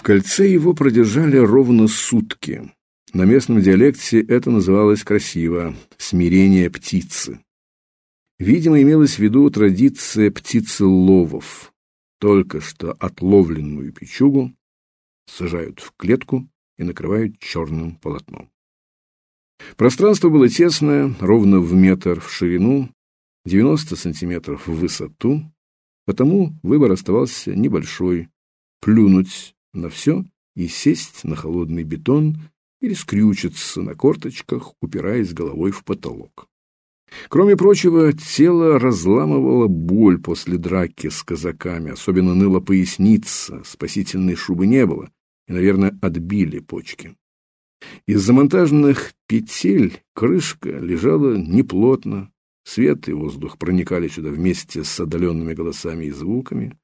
В кольце его продержали ровно сутки. На местном диалекте это называлось красиво «смирение птицы». Видимо, имелась в виду традиция птицеловов. Только что отловленную печугу сажают в клетку и накрывают черным полотном. Пространство было тесное, ровно в метр в ширину, 90 сантиметров в высоту, потому выбор оставался небольшой – плюнуть на все и сесть на холодный бетон или скрючиться на корточках, упираясь головой в потолок. Кроме прочего, тело разламывало боль после драки с казаками, особенно ныла поясница, спасительной шубы не было, и, наверное, отбили почки. Из замонтаженных петель крышка лежала неплотно, свет и воздух проникали сюда вместе с отдаленными голосами и звуками.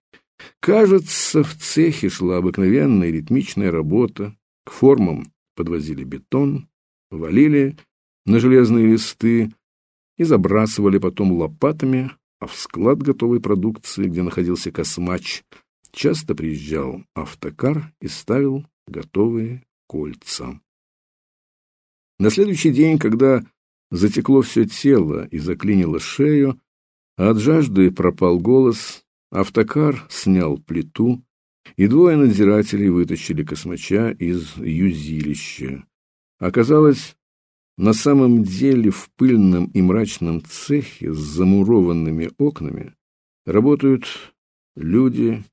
Кажется, в цехе шла обыкновенная ритмичная работа. К формам подвозили бетон, валили на железные листы и забрасывали потом лопатами, а в склад готовой продукции, где находился космач, часто приезжал автокар и ставил готовые кольца. На следующий день, когда затекло все тело и заклинило шею, а от жажды пропал голос, Автокар снял плиту, и двое надзирателей вытащили космача из юзилища. Оказалось, на самом деле в пыльном и мрачном цехе с замурованными окнами работают люди,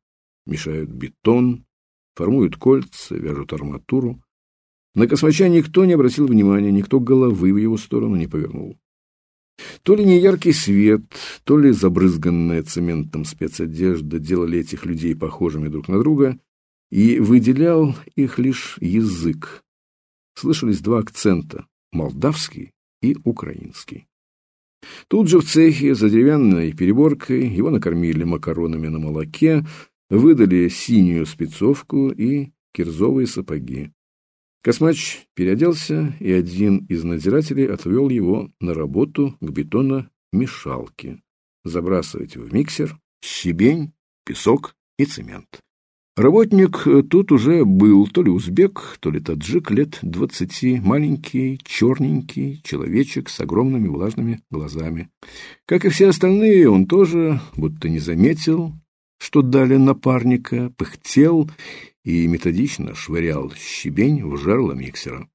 мешают бетон, формуют кольца, вяжут арматуру. На космача никто не обратил внимания, никто головы в его сторону не повернул. То ли неяркий свет, то ли забрызганная цементом спецодежда делали этих людей похожими друг на друга, и выделял их лишь язык. Слышались два акцента – молдавский и украинский. Тут же в цехе за деревянной переборкой его накормили макаронами на молоке, выдали синюю спецовку и кирзовые сапоги. Космач переоделся, и один из надзирателей отвел его на работу к бетономешалке. Забрасывать в миксер щебень, песок и цемент. Работник тут уже был то ли узбек, то ли таджик лет двадцати, маленький, черненький человечек с огромными влажными глазами. Как и все остальные, он тоже, будто не заметил, что дали напарника, пыхтел и методично швырял щебень в жерло миксера.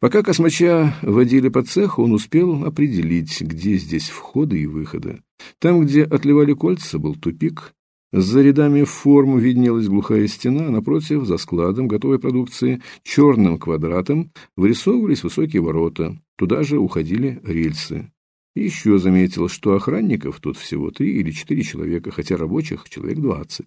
Пока космача водили по цеху, он успел определить, где здесь входы и выходы. Там, где отливали кольца, был тупик. За рядами форм виднелась глухая стена, а напротив, за складом готовой продукции, черным квадратом вырисовывались высокие ворота. Туда же уходили рельсы. Еще заметил, что охранников тут всего три или четыре человека, хотя рабочих человек двадцать.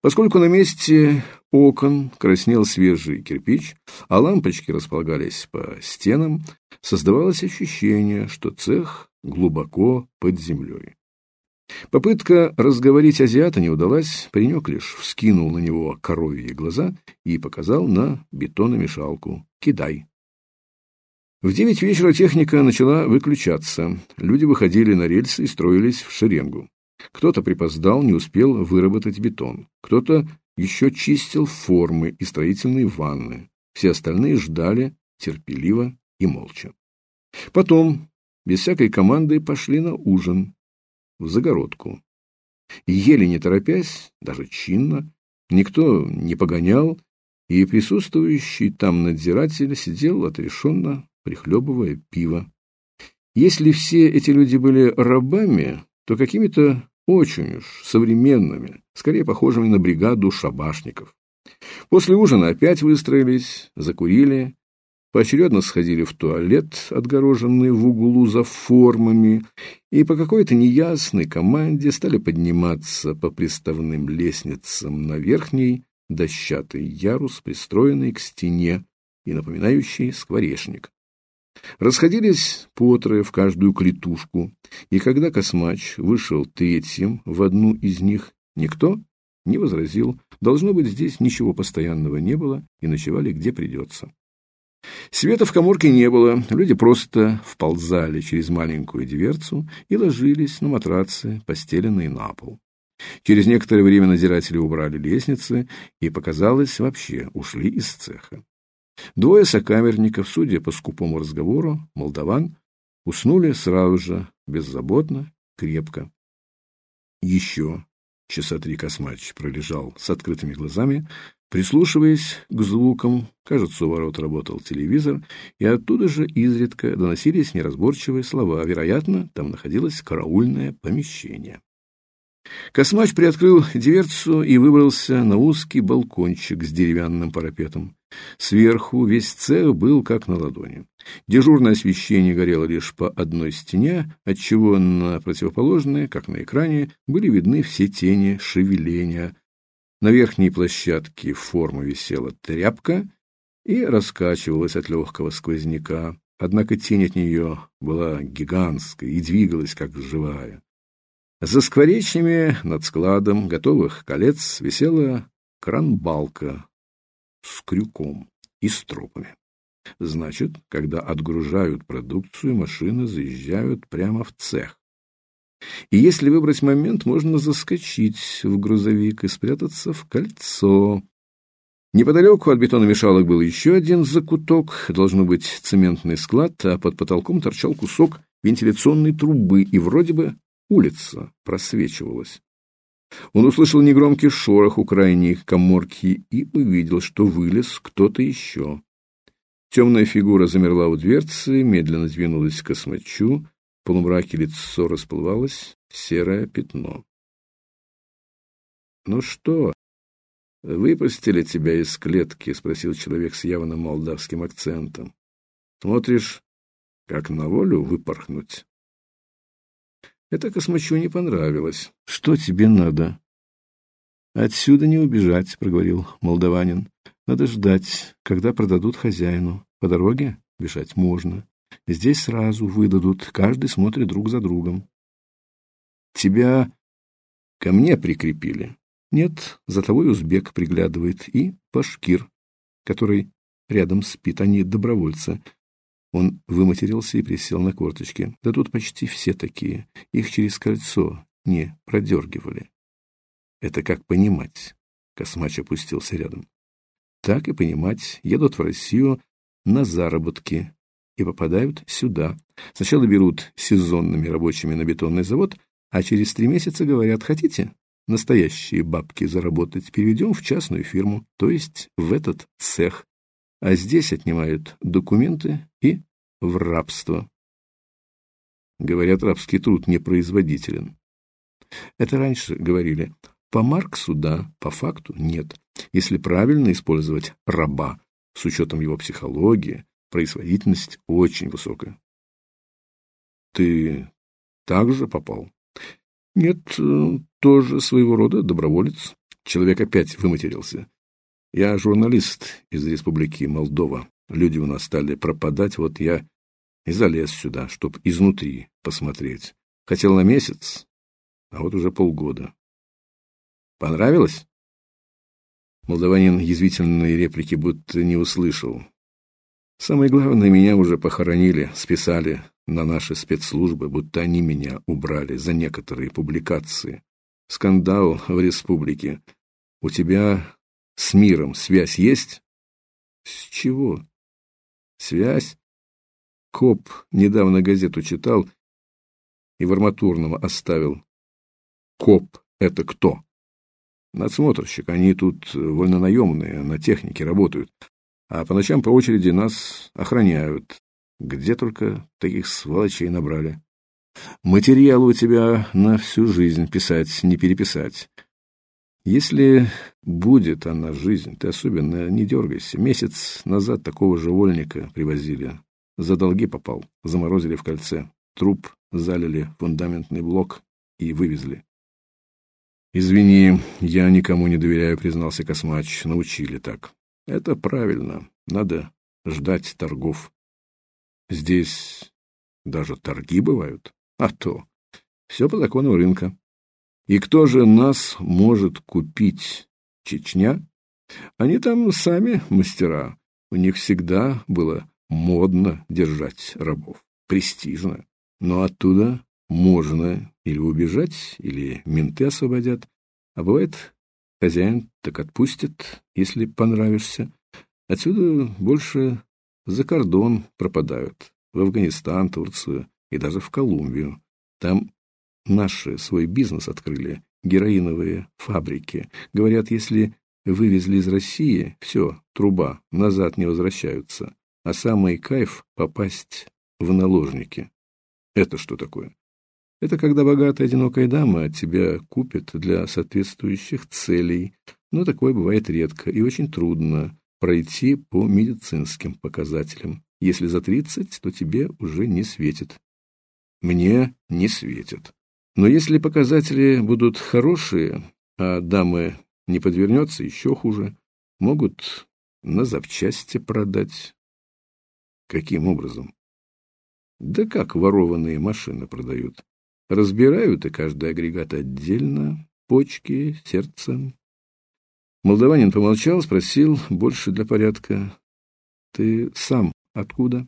Поскольку на месте окон краснел свежий кирпич, а лампочки располагались по стенам, создавалось ощущение, что цех глубоко под землей. Попытка разговорить азиата не удалась, паренек лишь вскинул на него коровьи глаза и показал на бетономешалку «Кидай». В девять вечера техника начала выключаться. Люди выходили на рельсы и строились в шеренгу. Кто-то припоздал, не успел выработать бетон. Кто-то еще чистил формы и строительные ванны. Все остальные ждали терпеливо и молча. Потом, без всякой команды, пошли на ужин в загородку. Ели не торопясь, даже чинно, никто не погонял, и присутствующий там надзиратель сидел отрешенно, прихлебывая пиво. Если все эти люди были рабами, то какими-то очень уж современными, скорее похожими на бригаду шабашников. После ужина опять выстроились, закурили, поочередно сходили в туалет, отгороженный в углу за формами, и по какой-то неясной команде стали подниматься по приставным лестницам на верхний дощатый ярус, пристроенный к стене и напоминающий скворечник. Расходились по трое в каждую клетушку, и когда Космач вышел третьим в одну из них, никто не возразил. Должно быть, здесь ничего постоянного не было, и ночевали где придется. Света в коморке не было, люди просто вползали через маленькую дверцу и ложились на матрацы, постеленные на пол. Через некоторое время надзиратели убрали лестницы и, показалось, вообще ушли из цеха. Двое сокамерников, судя по скупому разговору, молдаван, уснули сразу же, беззаботно, крепко. Еще часа три Космач пролежал с открытыми глазами, прислушиваясь к звукам. Кажется, у ворот работал телевизор, и оттуда же изредка доносились неразборчивые слова. Вероятно, там находилось караульное помещение. Космач приоткрыл дверцу и выбрался на узкий балкончик с деревянным парапетом. Сверху весь цех был как на ладони. Дежурное освещение горело лишь по одной стене, отчего на противоположной, как на экране, были видны все тени шевеления. На верхней площадке формы висела тряпка и раскачивалась от легкого сквозняка. Однако тень от нее была гигантской и двигалась как живая. За скворечнями над складом готовых колец висела кранбалка с крюком и стропами. Значит, когда отгружают продукцию, машины заезжают прямо в цех. И если выбрать момент, можно заскочить в грузовик и спрятаться в кольцо. Неподалеку от бетономешалок был еще один закуток, должно быть цементный склад, а под потолком торчал кусок вентиляционной трубы, и вроде бы улица просвечивалась. Он услышал негромкий шорох у крайней коморки и увидел, что вылез кто-то еще. Темная фигура замерла у дверцы, медленно двинулась к космачу, в полумраке лицо расплывалось, серое пятно. — Ну что, выпустили тебя из клетки? — спросил человек с явно молдавским акцентом. — Смотришь, как на волю выпорхнуть? Это Космачу не понравилось. «Что тебе надо?» «Отсюда не убежать», — проговорил молдаванин. «Надо ждать, когда продадут хозяину. По дороге бежать можно. Здесь сразу выдадут, каждый смотрит друг за другом». «Тебя ко мне прикрепили?» «Нет, за тобой узбек приглядывает и башкир, который рядом спит, они добровольцы. Он выматерился и присел на корточки. Да тут почти все такие. Их через кольцо не продергивали. Это как понимать? Космач опустился рядом. Так и понимать. Едут в Россию на заработки и попадают сюда. Сначала берут сезонными рабочими на бетонный завод, а через три месяца говорят, хотите настоящие бабки заработать, переведем в частную фирму, то есть в этот цех. А здесь отнимают документы и в рабство. Говорят, рабский труд непроизводителен. Это раньше говорили. По Марксу – да, по факту – нет. Если правильно использовать раба, с учетом его психологии, производительность очень высокая. Ты также попал? Нет, тоже своего рода доброволец. Человек опять выматерился. Я журналист из Республики Молдова. Люди у нас стали пропадать, вот я и залез сюда, чтоб изнутри посмотреть. Хотел на месяц, а вот уже полгода. Понравилось? Молдаванин язвительные реплики будто не услышал. Самое главное, меня уже похоронили, списали на наши спецслужбы, будто они меня убрали за некоторые публикации. Скандал в республике. У тебя с миром связь есть? С чего? Связь? Коп недавно газету читал и в арматурном оставил. Коп — это кто? Надсмотрщик. Они тут вольнонаемные, на технике работают. А по ночам по очереди нас охраняют. Где только таких сволочей набрали. Материал у тебя на всю жизнь писать, не переписать. Если будет она жизнь, ты особенно не дергайся. Месяц назад такого же вольника привозили. За долги попал, заморозили в кольце. Труп залили фундаментный блок и вывезли. «Извини, я никому не доверяю», — признался Космач. «Научили так». «Это правильно. Надо ждать торгов». «Здесь даже торги бывают?» «А то. Все по закону рынка. И кто же нас может купить? Чечня? Они там сами мастера. У них всегда было модно держать рабов. Престижно. Но оттуда можно или убежать, или менты освободят. А бывает, хозяин так отпустит, если понравишься. Отсюда больше за кордон пропадают, в Афганистан, Турцию и даже в Колумбию. Там наши свой бизнес открыли, героиновые фабрики. Говорят, если вывезли из России, все, труба, назад не возвращаются. А самый кайф — попасть в наложники. Это что такое? Это когда богатая одинокая дама тебя купит для соответствующих целей. Но такое бывает редко и очень трудно пройти по медицинским показателям. Если за тридцать, то тебе уже не светит. Мне не светит. Но если показатели будут хорошие, а дамы не подвернется, еще хуже, могут на запчасти продать. Каким образом? Да как ворованные машины продают. Разбирают и каждый агрегат отдельно, почки, сердце. Молдаванин помолчал, спросил, больше для порядка. Ты сам откуда?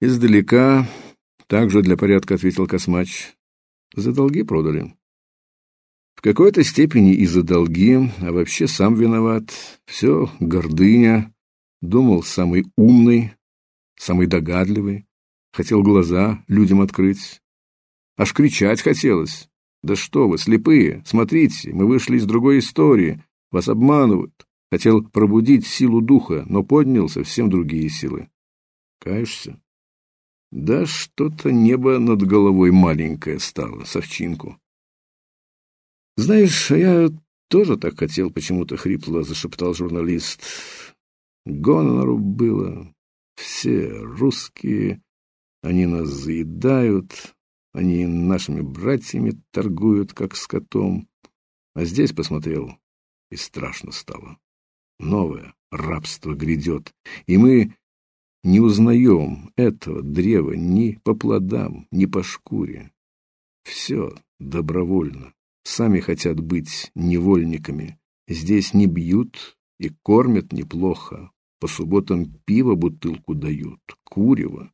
Издалека, также для порядка ответил Космач. За долги продали. В какой-то степени из-за долги, а вообще сам виноват. Все гордыня. Думал, самый умный, самый догадливый. Хотел глаза людям открыть. Аж кричать хотелось. Да что вы, слепые, смотрите, мы вышли из другой истории. Вас обманывают. Хотел пробудить силу духа, но поднял совсем другие силы. Каешься? Да что-то небо над головой маленькое стало, совчинку. Знаешь, я тоже так хотел, почему-то хрипло зашептал журналист. Гонору было. Все русские, они нас заедают, они нашими братьями торгуют, как скотом. А здесь посмотрел, и страшно стало. Новое рабство грядет, и мы не узнаем этого древа ни по плодам, ни по шкуре. Все добровольно. Сами хотят быть невольниками. Здесь не бьют и кормят неплохо. По субботам пиво бутылку дают, курево.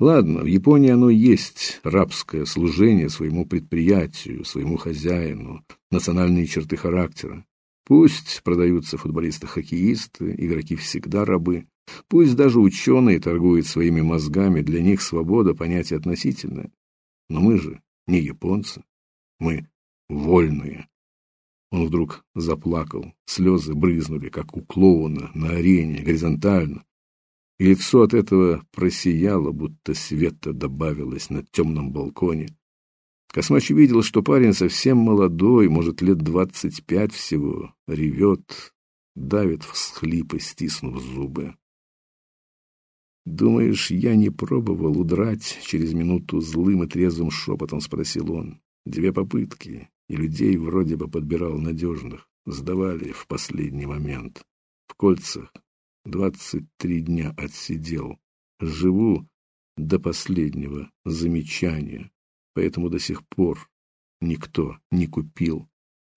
Ладно, в Японии оно есть, рабское служение своему предприятию, своему хозяину, национальные черты характера. Пусть продаются футболисты-хоккеисты, игроки всегда рабы. Пусть даже ученые торгуют своими мозгами, для них свобода – понятие относительное. Но мы же не японцы, мы вольные. Он вдруг заплакал, слезы брызнули, как у клоуна на арене, горизонтально. И лицо от этого просияло, будто света добавилось на темном балконе. Космач видел, что парень совсем молодой, может, лет двадцать пять всего, ревет, давит всхлипы, стиснув зубы. «Думаешь, я не пробовал удрать?» — через минуту злым и трезвым шепотом спросил он. «Две попытки, и людей вроде бы подбирал надежных. Сдавали в последний момент. В кольцах двадцать три дня отсидел. Живу до последнего замечания, поэтому до сих пор никто не купил.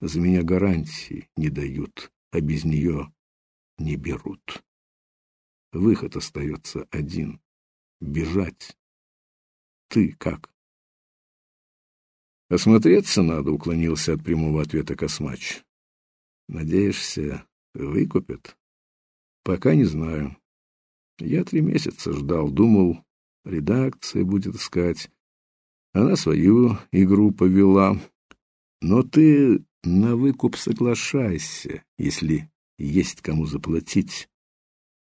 За меня гарантии не дают, а без нее не берут». Выход остается один — бежать. Ты как? Осмотреться надо, уклонился от прямого ответа Космач. Надеешься, выкупят? Пока не знаю. Я три месяца ждал, думал, редакция будет искать. Она свою игру повела. Но ты на выкуп соглашайся, если есть кому заплатить.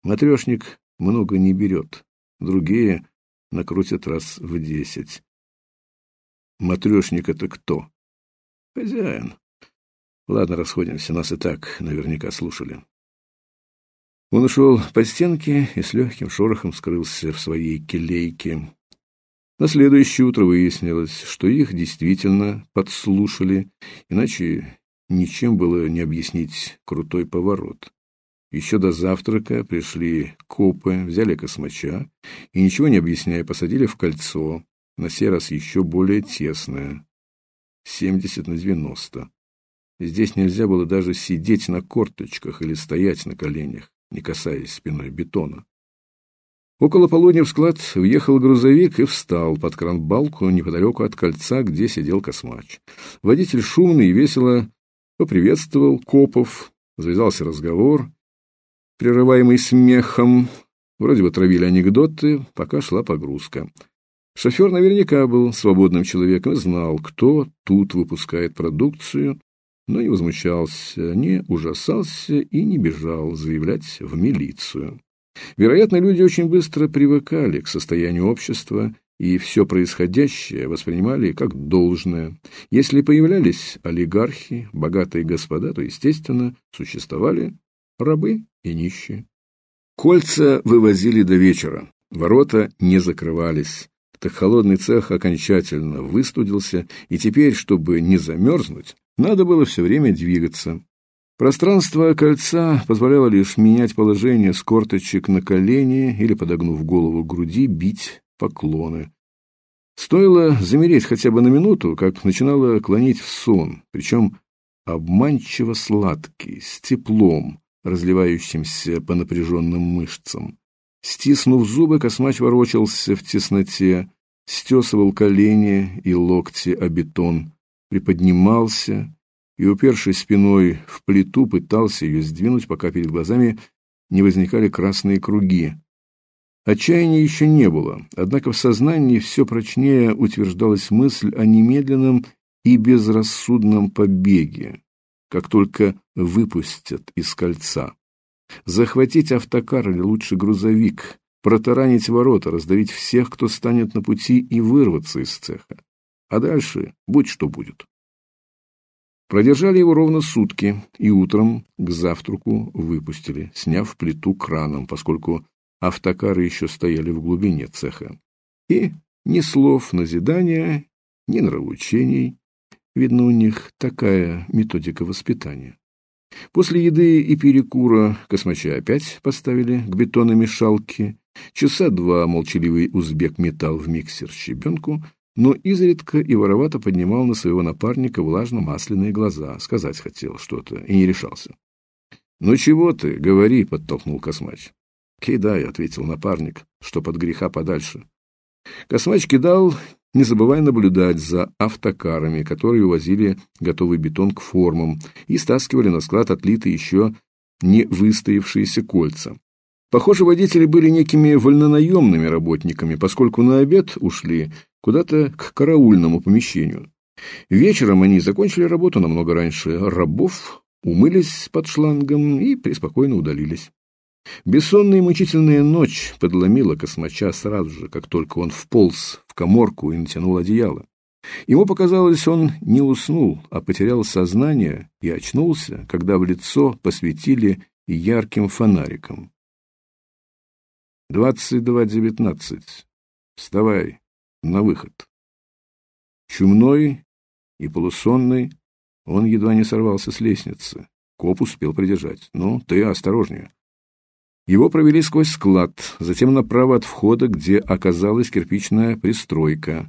Матрешник много не берет, другие накрутят раз в десять. Матрешник — это кто? Хозяин. Ладно, расходимся, нас и так наверняка слушали. Он ушел по стенке и с легким шорохом скрылся в своей келейке. На следующее утро выяснилось, что их действительно подслушали, иначе ничем было не объяснить крутой поворот. Еще до завтрака пришли копы, взяли космача и, ничего не объясняя, посадили в кольцо, на сей раз еще более тесное, 70 на 90. Здесь нельзя было даже сидеть на корточках или стоять на коленях, не касаясь спиной бетона. Около полудня в склад въехал грузовик и встал под кран-балку неподалеку от кольца, где сидел космач. Водитель шумный и весело поприветствовал Копов, завязался разговор, прерываемый смехом. Вроде бы травили анекдоты, пока шла погрузка. Шофер наверняка был свободным человеком знал, кто тут выпускает продукцию, но не возмущался, не ужасался и не бежал заявлять в милицию. Вероятно, люди очень быстро привыкали к состоянию общества и все происходящее воспринимали как должное. Если появлялись олигархи, богатые господа, то, естественно, существовали рабы и нищие. Кольца вывозили до вечера, ворота не закрывались. Так холодный цех окончательно выстудился, и теперь, чтобы не замерзнуть, надо было все время двигаться. Пространство кольца позволяло лишь менять положение с корточек на колени или, подогнув голову к груди, бить поклоны. Стоило замереть хотя бы на минуту, как начинало клонить в сон, причем обманчиво сладкий, с теплом, разливающимся по напряженным мышцам. Стиснув зубы, космач ворочался в тесноте, стесывал колени и локти о бетон, приподнимался и, упершись спиной в плиту, пытался ее сдвинуть, пока перед глазами не возникали красные круги. Отчаяния еще не было, однако в сознании все прочнее утверждалась мысль о немедленном и безрассудном побеге, как только выпустят из кольца. Захватить автокар или лучше грузовик, протаранить ворота, раздавить всех, кто станет на пути, и вырваться из цеха. А дальше будь что будет. Продержали его ровно сутки и утром к завтраку выпустили, сняв плиту краном, поскольку автокары еще стояли в глубине цеха. И ни слов назидания, ни нравоучений. Видно, у них такая методика воспитания. После еды и перекура космача опять поставили к бетономешалке. Часа два молчаливый узбек метал в миксер щебенку, но изредка и воровато поднимал на своего напарника влажно-масляные глаза. Сказать хотел что-то и не решался. «Ну чего ты, говори», — подтолкнул Космач. «Кидай», — ответил напарник, — «что под греха подальше». Космач кидал, не забывая наблюдать за автокарами, которые увозили готовый бетон к формам и стаскивали на склад отлитые еще не выстоявшиеся кольца. Похоже, водители были некими вольнонаемными работниками, поскольку на обед ушли куда-то к караульному помещению. Вечером они закончили работу намного раньше рабов, умылись под шлангом и преспокойно удалились. Бессонная и мучительная ночь подломила космача сразу же, как только он вполз в коморку и натянул одеяло. Ему показалось, он не уснул, а потерял сознание и очнулся, когда в лицо посветили ярким фонариком. «Двадцать два девятнадцать. Вставай, на выход». Чумной и полусонный, он едва не сорвался с лестницы. Коп успел придержать. «Ну, ты осторожнее». Его провели сквозь склад, затем направо от входа, где оказалась кирпичная пристройка.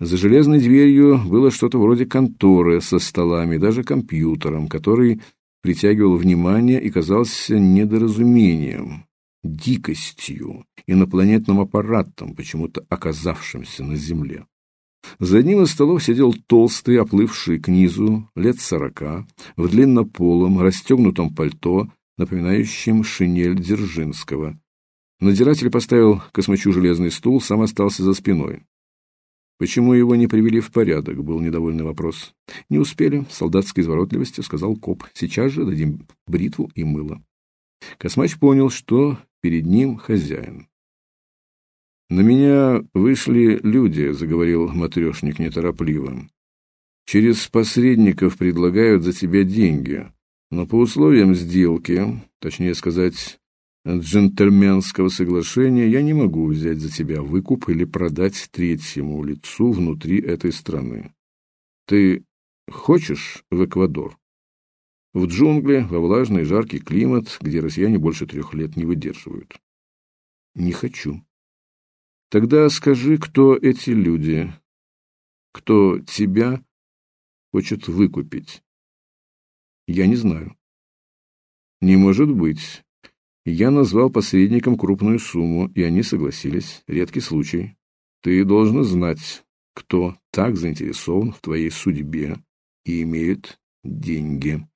За железной дверью было что-то вроде конторы со столами, даже компьютером, который притягивал внимание и казался недоразумением, дикостью, инопланетным аппаратом, почему-то оказавшимся на Земле. За одним из столов сидел толстый, оплывший к низу, лет сорока, в длиннополом, расстегнутом пальто, напоминающим шинель Дзержинского. Надзиратель поставил космачу железный стул, сам остался за спиной. Почему его не привели в порядок, был недовольный вопрос. Не успели, солдатской изворотливостью сказал коп. Сейчас же дадим бритву и мыло. Космач понял, что перед ним хозяин. На меня вышли люди, заговорил матрешник неторопливо. Через посредников предлагают за тебя деньги. Но по условиям сделки, точнее сказать, джентльменского соглашения, я не могу взять за тебя выкуп или продать третьему лицу внутри этой страны. Ты хочешь в Эквадор? В джунгли, во влажный жаркий климат, где россияне больше трех лет не выдерживают. Не хочу. Тогда скажи, кто эти люди, кто тебя хочет выкупить. Я не знаю. Не может быть. Я назвал посредникам крупную сумму, и они согласились. Редкий случай. Ты должен знать, кто так заинтересован в твоей судьбе и имеет деньги.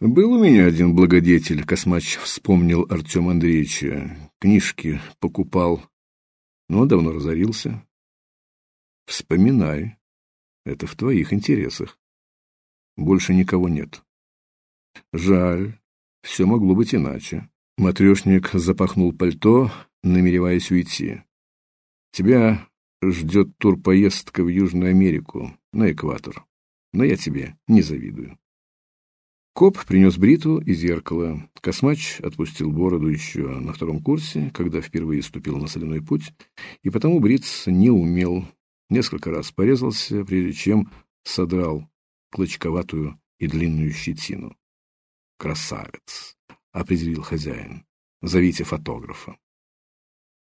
Был у меня один благодетель, Космач вспомнил Артем Андреевича. Книжки покупал, но давно разорился. Вспоминай. Это в твоих интересах. Больше никого нет. Жаль. Все могло быть иначе. Матрешник запахнул пальто, намереваясь уйти. Тебя ждет турпоездка в Южную Америку, на экватор. Но я тебе не завидую. Коп принес бритву и зеркало. Космач отпустил бороду еще на втором курсе, когда впервые ступил на соляной путь, и потому бриться не умел. Несколько раз порезался, прежде чем содрал клочковатую и длинную щетину. «Красавец!» — определил хозяин. «Зовите фотографа».